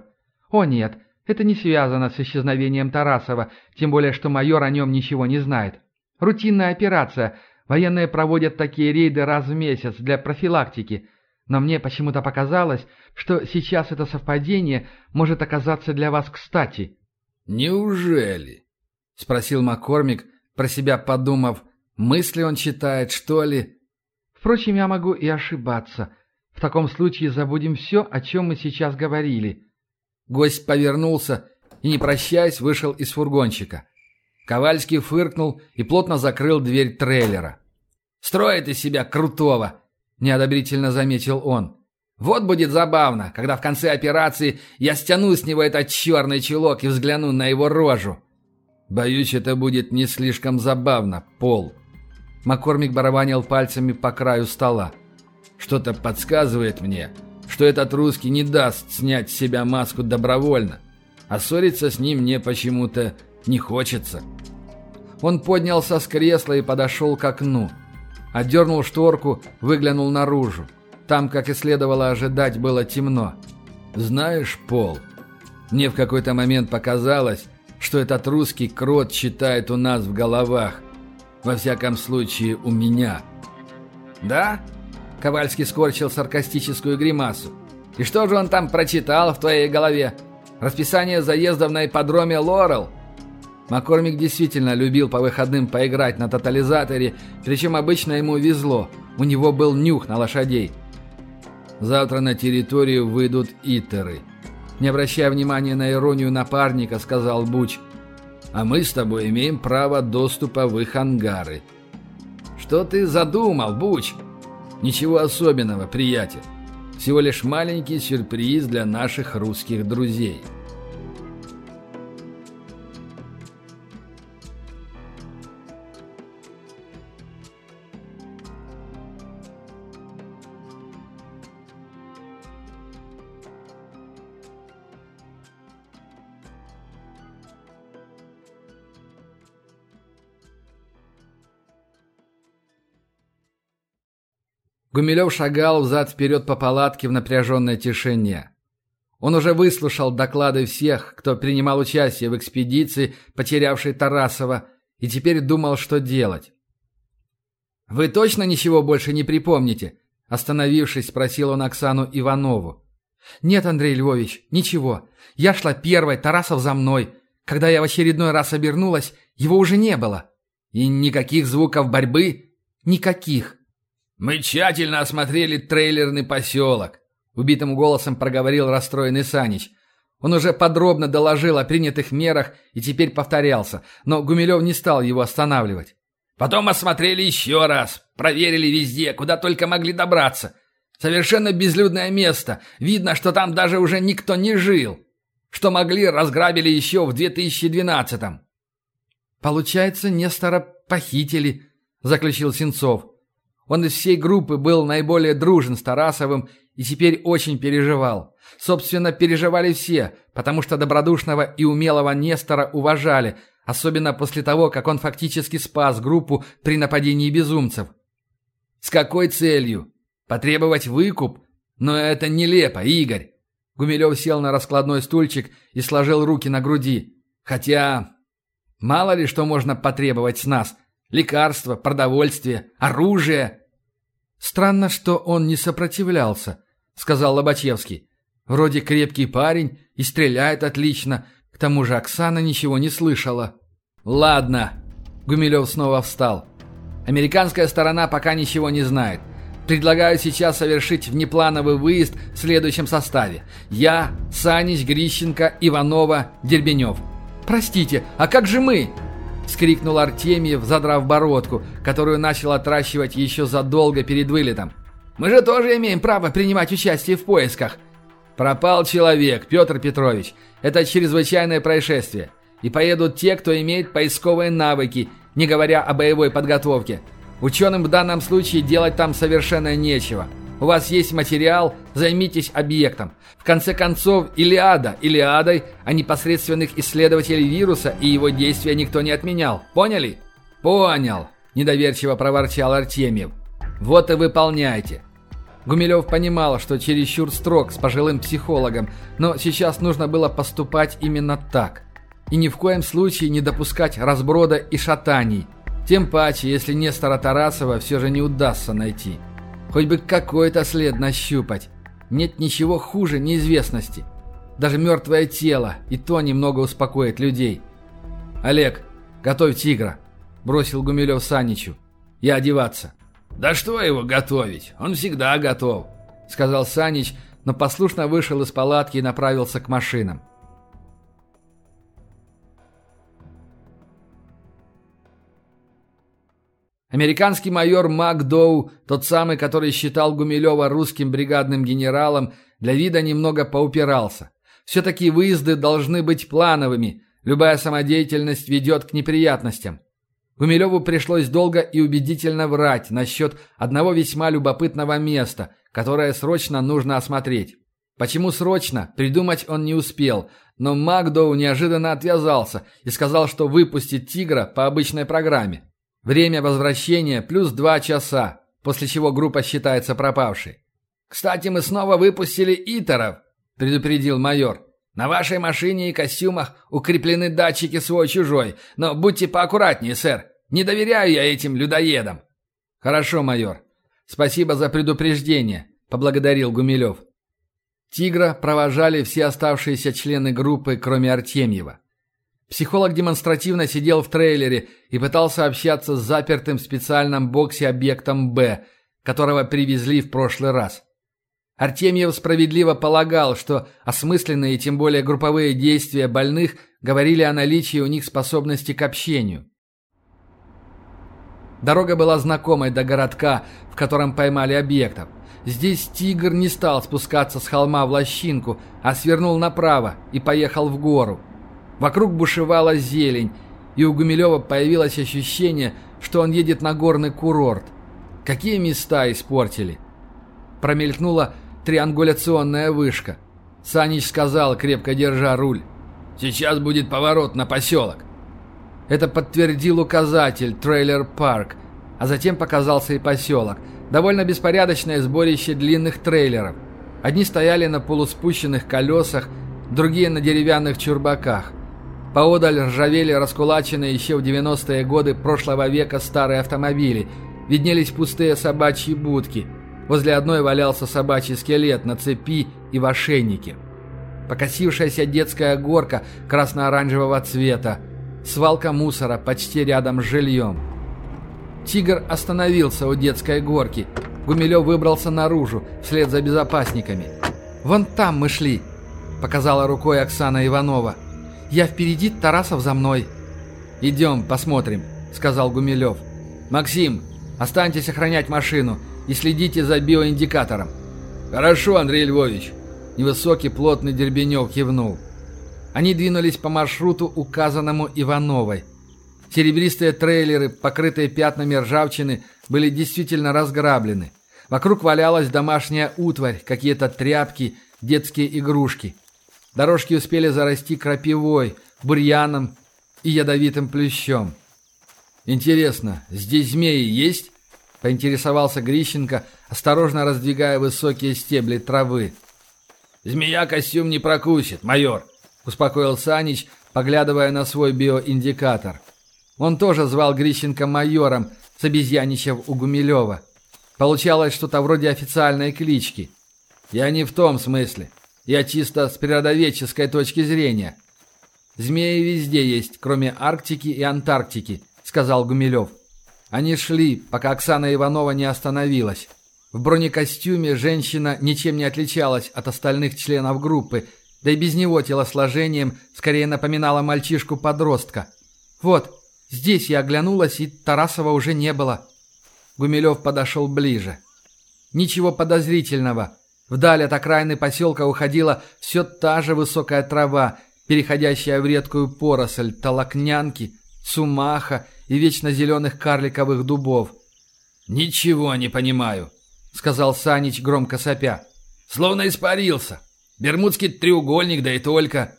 О нет, это не связано с исчезновением Тарасова, тем более что майор о нем ничего не знает. Рутинная операция. Военные проводят такие рейды раз в месяц для профилактики. Но мне почему-то показалось, что сейчас это совпадение может оказаться для вас кстати». «Неужели?» — спросил Маккормик, про себя подумав, мысли он читает, что ли? «Впрочем, я могу и ошибаться. В таком случае забудем все, о чем мы сейчас говорили». Гость повернулся и, не прощаясь, вышел из фургончика. Ковальский фыркнул и плотно закрыл дверь трейлера. «Строит из себя крутого!» – неодобрительно заметил он. «Вот будет забавно, когда в конце операции я стяну с него этот черный чулок и взгляну на его рожу». «Боюсь, это будет не слишком забавно, Пол». Маккормик барабанил пальцами по краю стола. «Что-то подсказывает мне, что этот русский не даст снять с себя маску добровольно, а ссориться с ним мне почему-то не хочется. Он поднялся с кресла и подошел к окну. Отдернул шторку, выглянул наружу. Там, как и следовало ожидать, было темно. «Знаешь, Пол, мне в какой-то момент показалось, что этот русский крот читает у нас в головах. Во всяком случае, у меня». «Да?» Ковальский скорчил саркастическую гримасу. «И что же он там прочитал в твоей голове? Расписание заездов на ипподроме Лорел?» Маккормик действительно любил по выходным поиграть на тотализаторе, причем обычно ему везло. У него был нюх на лошадей. «Завтра на территорию выйдут итеры», не обращая внимания на иронию напарника, сказал Буч. «А мы с тобой имеем право доступа в их ангары». «Что ты задумал, Буч?» Ничего особенного, приятель. Всего лишь маленький сюрприз для наших русских друзей. Гумилев шагал взад-вперед по палатке в напряженной тишине. Он уже выслушал доклады всех, кто принимал участие в экспедиции, потерявшей Тарасова, и теперь думал, что делать. «Вы точно ничего больше не припомните?» Остановившись, спросил он Оксану Иванову. «Нет, Андрей Львович, ничего. Я шла первой, Тарасов за мной. Когда я в очередной раз обернулась, его уже не было. И никаких звуков борьбы? Никаких. «Мы тщательно осмотрели трейлерный поселок», — убитым голосом проговорил расстроенный Санич. Он уже подробно доложил о принятых мерах и теперь повторялся, но Гумилев не стал его останавливать. «Потом осмотрели еще раз, проверили везде, куда только могли добраться. Совершенно безлюдное место, видно, что там даже уже никто не жил. Что могли, разграбили еще в 2012-м». «Получается, Нестора похитили», — заключил Сенцов. Он из всей группы был наиболее дружен с Тарасовым и теперь очень переживал. Собственно, переживали все, потому что добродушного и умелого Нестора уважали, особенно после того, как он фактически спас группу при нападении безумцев. С какой целью? Потребовать выкуп? Но это нелепо, Игорь. Гумилев сел на раскладной стульчик и сложил руки на груди. Хотя, мало ли что можно потребовать с нас. Лекарства, продовольствие, оружие. «Странно, что он не сопротивлялся», — сказал Лобачевский. «Вроде крепкий парень и стреляет отлично. К тому же Оксана ничего не слышала». «Ладно», — Гумилев снова встал. «Американская сторона пока ничего не знает. Предлагаю сейчас совершить внеплановый выезд в следующем составе. Я, Санич, Грищенко, Иванова, Дербенев». «Простите, а как же мы?» Вскрикнул Артемьев, задрав бородку, которую начал отращивать еще задолго перед вылетом. «Мы же тоже имеем право принимать участие в поисках!» «Пропал человек, Петр Петрович. Это чрезвычайное происшествие. И поедут те, кто имеет поисковые навыки, не говоря о боевой подготовке. Ученым в данном случае делать там совершенно нечего. У вас есть материал, займитесь объектом. В конце концов, Илиада Илиадой, а непосредственных исследователей вируса и его действия никто не отменял. Поняли? Понял, недоверчиво проворчал Артемьев. Вот и выполняйте. Гумилев понимал, что чересчур строг с пожилым психологом, но сейчас нужно было поступать именно так. И ни в коем случае не допускать разброда и шатаний. Тем паче, если Нестора Тарасова все же не удастся найти. Хоть бы какой-то след нащупать. Нет ничего хуже неизвестности. Даже мертвое тело, и то немного успокоит людей. «Олег, готовь тигра», – бросил Гумилев Саничу. «Я одеваться». «Да что его готовить? Он всегда готов», – сказал Санич, но послушно вышел из палатки и направился к машинам. Американский майор Макдоу, тот самый, который считал Гумилева русским бригадным генералом, для вида немного поупирался. Все-таки выезды должны быть плановыми, любая самодеятельность ведет к неприятностям. Гумилеву пришлось долго и убедительно врать насчет одного весьма любопытного места, которое срочно нужно осмотреть. Почему срочно, придумать он не успел, но Макдоу неожиданно отвязался и сказал, что выпустит «Тигра» по обычной программе. Время возвращения плюс два часа, после чего группа считается пропавшей. «Кстати, мы снова выпустили Итеров», – предупредил майор. «На вашей машине и костюмах укреплены датчики свой-чужой, но будьте поаккуратнее, сэр. Не доверяю я этим людоедам». «Хорошо, майор. Спасибо за предупреждение», – поблагодарил Гумилев. «Тигра» провожали все оставшиеся члены группы, кроме Артемьева. Психолог демонстративно сидел в трейлере и пытался общаться с запертым в специальном боксе объектом «Б», которого привезли в прошлый раз. Артемьев справедливо полагал, что осмысленные, тем более групповые действия больных говорили о наличии у них способности к общению. Дорога была знакомой до городка, в котором поймали объектов. Здесь тигр не стал спускаться с холма в лощинку, а свернул направо и поехал в гору. Вокруг бушевала зелень, и у Гумилева появилось ощущение, что он едет на горный курорт. Какие места испортили? Промелькнула триангуляционная вышка. Санич сказал, крепко держа руль. «Сейчас будет поворот на поселок». Это подтвердил указатель «Трейлер Парк», а затем показался и поселок. Довольно беспорядочное сборище длинных трейлеров. Одни стояли на полуспущенных колесах, другие на деревянных чурбаках. Поодаль ржавели раскулаченные еще в 90-е годы прошлого века старые автомобили. Виднелись пустые собачьи будки. Возле одной валялся собачий скелет на цепи и в ошейнике. Покосившаяся детская горка красно-оранжевого цвета. Свалка мусора почти рядом с жильем. Тигр остановился у детской горки. Гумилев выбрался наружу, вслед за безопасниками. «Вон там мы шли», — показала рукой Оксана Иванова. Я впереди, Тарасов за мной». «Идем, посмотрим», — сказал Гумилев. «Максим, останьтесь охранять машину и следите за биоиндикатором». «Хорошо, Андрей Львович». Невысокий плотный Дербенев кивнул. Они двинулись по маршруту, указанному Ивановой. Серебристые трейлеры, покрытые пятнами ржавчины, были действительно разграблены. Вокруг валялась домашняя утварь, какие-то тряпки, детские игрушки. Дорожки успели зарасти крапивой, бурьяном и ядовитым плющом. «Интересно, здесь змеи есть?» – поинтересовался Грищенко, осторожно раздвигая высокие стебли травы. «Змея костюм не прокусит, майор», – успокоил Санич, поглядывая на свой биоиндикатор. Он тоже звал Грищенко майором, с обезьяничев у Гумилева. Получалось что-то вроде официальной клички. «Я не в том смысле. Я чисто с природоведческой точки зрения. Змеи везде есть, кроме Арктики и Антарктики, сказал Гумилев. Они шли, пока Оксана Иванова не остановилась. В бронекостюме женщина ничем не отличалась от остальных членов группы, да и без него телосложением скорее напоминала мальчишку-подростка. «Вот, здесь я оглянулась, и Тарасова уже не было». Гумилев подошел ближе. Ничего подозрительного. Вдаль от окраины поселка уходила все та же высокая трава, переходящая в редкую поросль толокнянки, сумаха и вечно зеленых карликовых дубов. «Ничего не понимаю», — сказал Санич, громко сопя. «Словно испарился. Бермудский треугольник, да и только».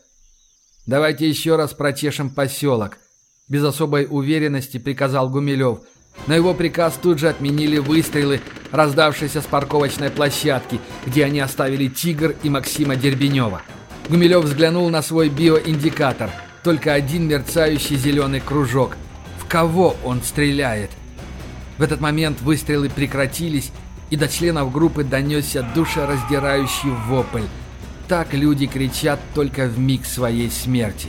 «Давайте еще раз прочешем поселок», — без особой уверенности приказал Гумилев. Но его приказ тут же отменили выстрелы, раздавшиеся с парковочной площадки, где они оставили «Тигр» и Максима Дербенева. Гумилев взглянул на свой биоиндикатор. Только один мерцающий зеленый кружок. В кого он стреляет? В этот момент выстрелы прекратились, и до членов группы донесся душераздирающий вопль. Так люди кричат только в миг своей смерти.